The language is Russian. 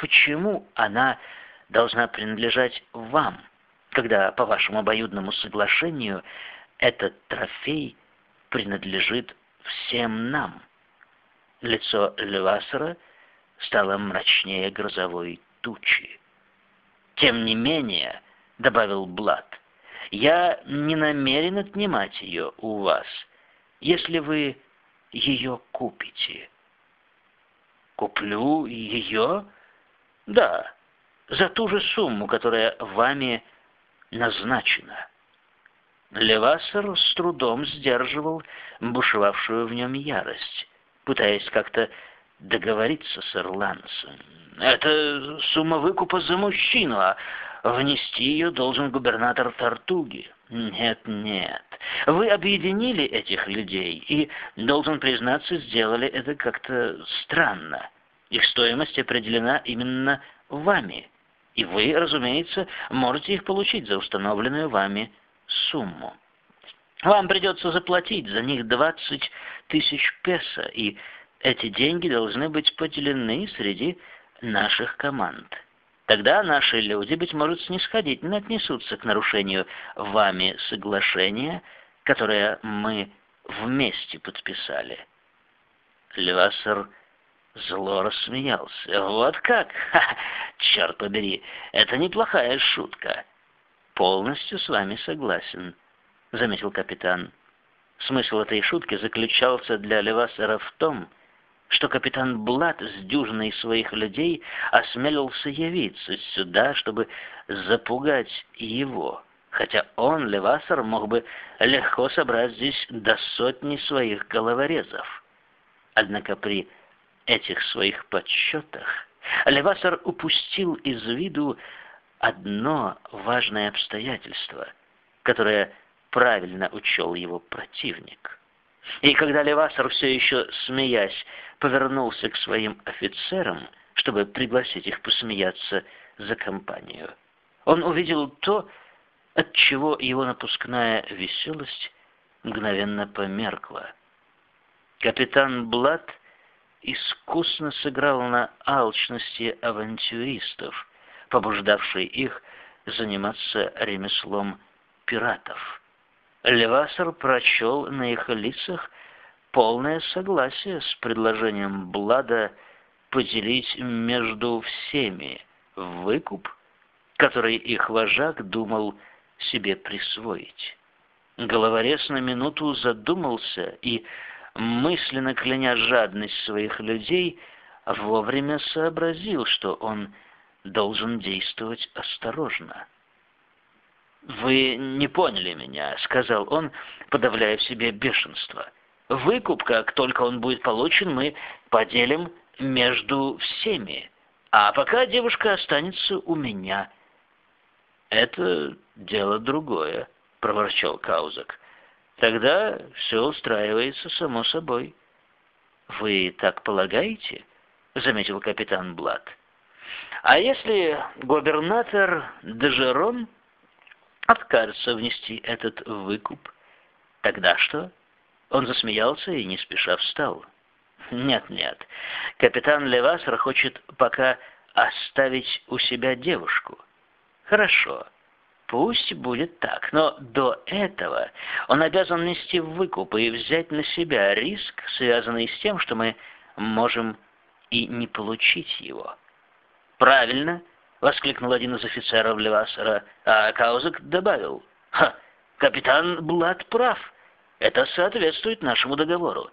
почему она должна принадлежать вам, когда, по вашему обоюдному соглашению, этот трофей принадлежит всем нам?» Лицо Левасера стало мрачнее грозовой тучи. «Тем не менее», — добавил Блад, — «я не намерен отнимать ее у вас, если вы ее купите». «Куплю ее?» «Да, за ту же сумму, которая вами назначена». Левассер с трудом сдерживал бушевавшую в нем ярость, пытаясь как-то договориться с ирландцем. «Это сумма выкупа за мужчину, а внести ее должен губернатор Тартуги». «Нет, нет. Вы объединили этих людей и, должен признаться, сделали это как-то странно. Их стоимость определена именно вами, и вы, разумеется, можете их получить за установленную вами сумму. Вам придется заплатить за них 20 тысяч песо, и эти деньги должны быть поделены среди наших команд». Тогда наши люди, быть может, снисходительно отнесутся к нарушению вами соглашения, которое мы вместе подписали. Левассер зло рассмеялся. «Вот как? Ха, черт побери, это неплохая шутка». «Полностью с вами согласен», — заметил капитан. Смысл этой шутки заключался для Левассера в том, что капитан Блад с дюжиной своих людей осмелился явиться сюда, чтобы запугать его, хотя он, Левасер, мог бы легко собрать здесь до сотни своих головорезов. Однако при этих своих подсчетах Левасер упустил из виду одно важное обстоятельство, которое правильно учел его противник. И когда Левасер, все еще смеясь, повернулся к своим офицерам, чтобы пригласить их посмеяться за компанию, он увидел то, от чего его напускная веселость мгновенно померкла. Капитан Блад искусно сыграл на алчности авантюристов, побуждавшей их заниматься ремеслом пиратов. Левасер прочел на их лицах полное согласие с предложением Блада поделить между всеми выкуп, который их вожак думал себе присвоить. Головорез на минуту задумался и, мысленно кляня жадность своих людей, вовремя сообразил, что он должен действовать осторожно. «Вы не поняли меня», — сказал он, подавляя в себе бешенство. «Выкуп, как только он будет получен, мы поделим между всеми, а пока девушка останется у меня». «Это дело другое», — проворчал Каузак. «Тогда все устраивается само собой». «Вы так полагаете?» — заметил капитан Блад. «А если губернатор Дежерон откажется внести этот выкуп, тогда что? Он засмеялся и не спеша встал. Нет-нет, капитан Левасер хочет пока оставить у себя девушку. Хорошо, пусть будет так, но до этого он обязан нести выкуп и взять на себя риск, связанный с тем, что мы можем и не получить его. Правильно, — воскликнул один из офицеров Левасера, а Каузек добавил, «Ха, капитан Блад прав, это соответствует нашему договору.